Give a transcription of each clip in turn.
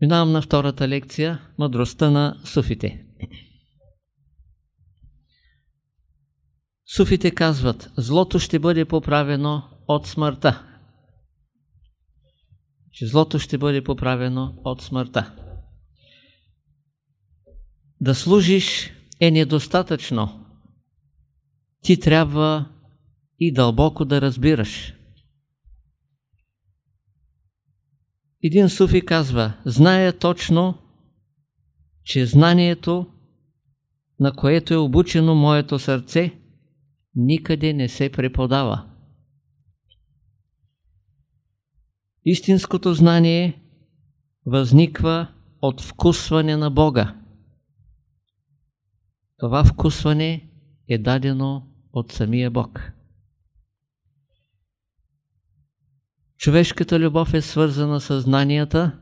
Минавам на втората лекция – мъдростта на суфите. Суфите казват, злото ще бъде поправено от смъртта. Че злото ще бъде поправено от смъртта. Да служиш е недостатъчно. Ти трябва и дълбоко да разбираш. Един суфи казва, зная точно, че знанието, на което е обучено моето сърце, никъде не се преподава. Истинското знание възниква от вкусване на Бога. Това вкусване е дадено от самия Бог. Човешката любов е свързана с знанията,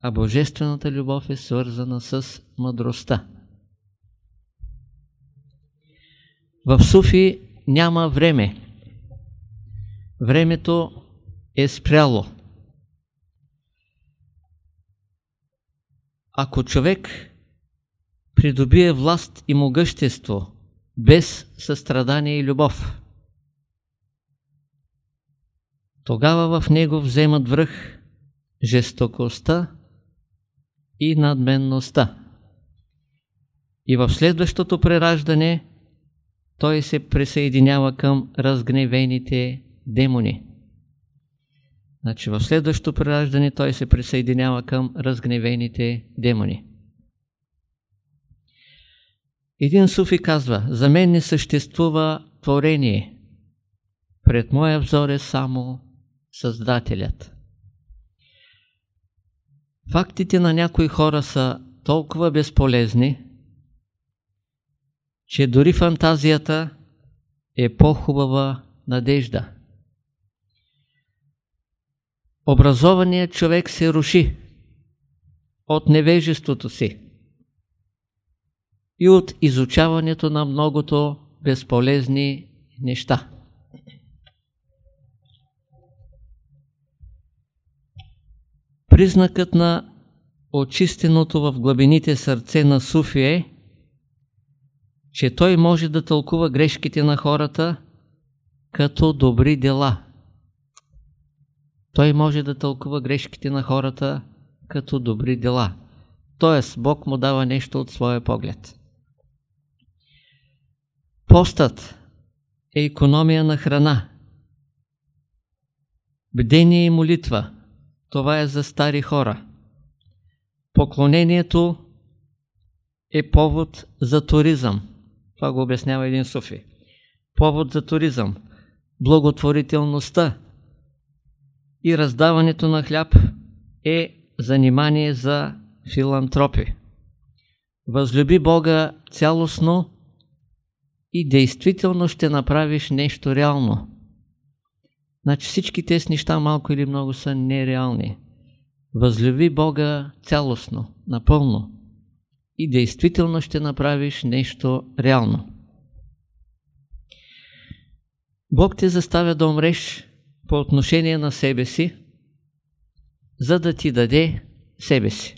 а божествената любов е свързана с мъдростта. В Суфи няма време. Времето е спряло. Ако човек придобие власт и могъщество без състрадание и любов, тогава в него вземат връх жестокостта и надменността. И в следващото прераждане той се присъединява към разгневените демони. Значи в следващото прераждане той се присъединява към разгневените демони. Един суфи казва, за мен не съществува творение. Пред моя взор е само Създателят. Фактите на някои хора са толкова безполезни, че дори фантазията е по-хубава надежда. Образованият човек се руши от невежеството си и от изучаването на многото безполезни неща. Признакът на очистеното в глъбините сърце на Суфи е, че той може да тълкува грешките на хората като добри дела. Той може да тълкува грешките на хората като добри дела. Тоест, Бог му дава нещо от своя поглед. Постът е економия на храна. Бдение и молитва – това е за стари хора. Поклонението е повод за туризъм. Това го обяснява един суфи. Повод за туризъм. Благотворителността и раздаването на хляб е занимание за филантропи. Възлюби Бога цялостно и действително ще направиш нещо реално. Значи всички тези неща малко или много са нереални. Възлюби Бога цялостно, напълно и действително ще направиш нещо реално. Бог те заставя да умреш по отношение на себе си, за да ти даде себе си.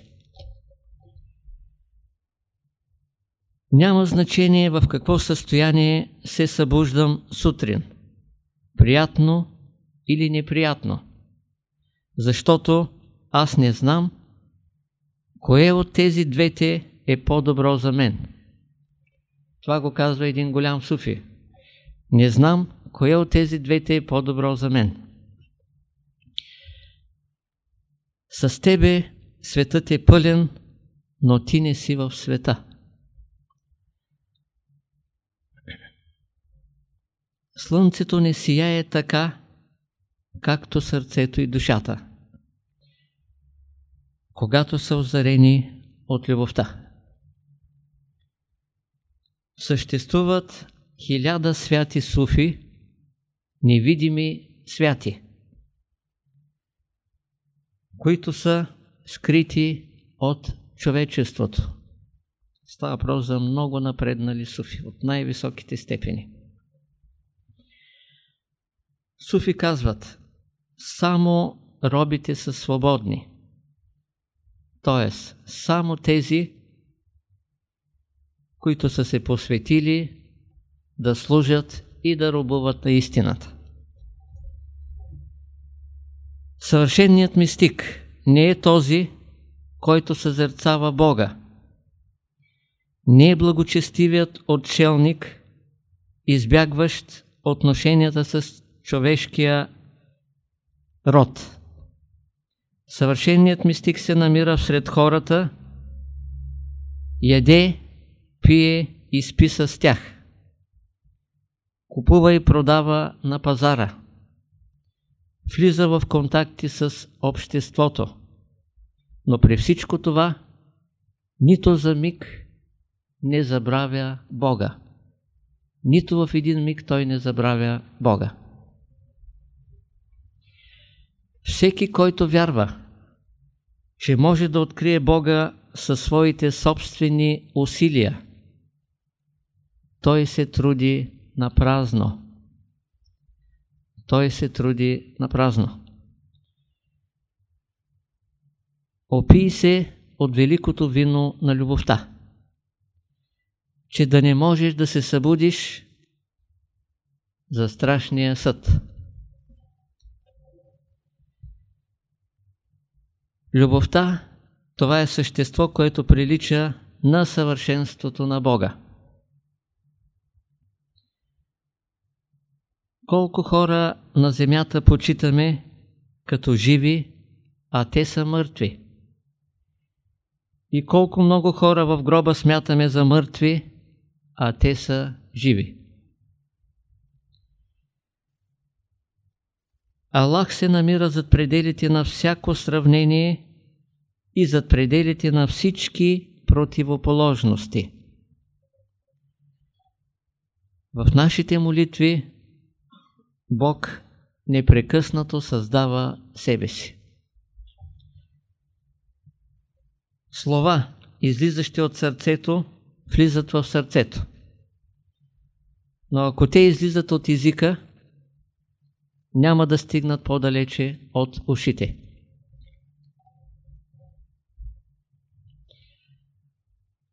Няма значение в какво състояние се събуждам сутрин. Приятно или неприятно. Защото аз не знам кое от тези двете е по-добро за мен. Това го казва един голям суфи. Не знам кое от тези двете е по-добро за мен. С тебе светът е пълен, но ти не си в света. Слънцето не сияе така, както сърцето и душата, когато са озарени от любовта. Съществуват хиляда святи суфи, невидими святи, които са скрити от човечеството. Става въпрос за много напреднали суфи от най-високите степени. Суфи казват, само робите са свободни. т.е. само тези, които са се посветили да служат и да робуват на истината. Съвършеният мистик не е този, който съзерцава Бога. Не е благочестивият отшелник, избягващ отношенията с човешкия род. Съвършеният мистик се намира сред хората, яде, пие и спи с тях. Купува и продава на пазара. Влиза в контакти с обществото. Но при всичко това, нито за миг не забравя Бога. Нито в един миг той не забравя Бога. Всеки, който вярва, че може да открие Бога със своите собствени усилия, той се труди на празно. Той се труди на празно. Опий се от великото вино на любовта, че да не можеш да се събудиш за страшния съд. Любовта – това е същество, което прилича на съвършенството на Бога. Колко хора на земята почитаме като живи, а те са мъртви. И колко много хора в гроба смятаме за мъртви, а те са живи. Аллах се намира зад пределите на всяко сравнение и зад пределите на всички противоположности. В нашите молитви Бог непрекъснато създава себе си. Слова, излизащи от сърцето, влизат в сърцето. Но ако те излизат от езика, няма да стигнат по-далече от ушите.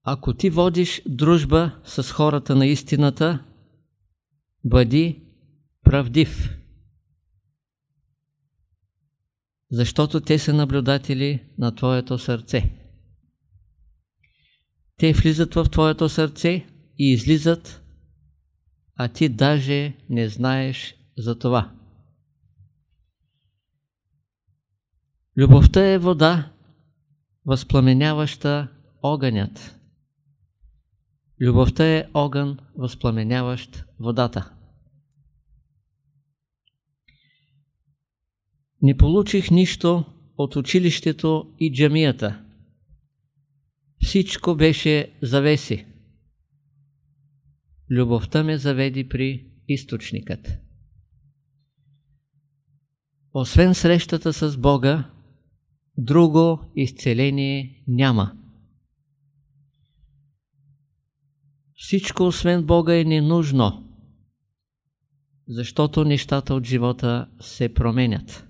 Ако ти водиш дружба с хората на истината, бъди правдив. Защото те са наблюдатели на твоето сърце. Те влизат в твоето сърце и излизат, а ти даже не знаеш за това. Любовта е вода, възпламеняваща огънят. Любовта е огън, възпламеняващ водата. Не получих нищо от училището и джамията. Всичко беше завеси. Любовта ме заведи при източникът. Освен срещата с Бога, друго изцеление няма. Всичко освен Бога е ненужно, защото нещата от живота се променят.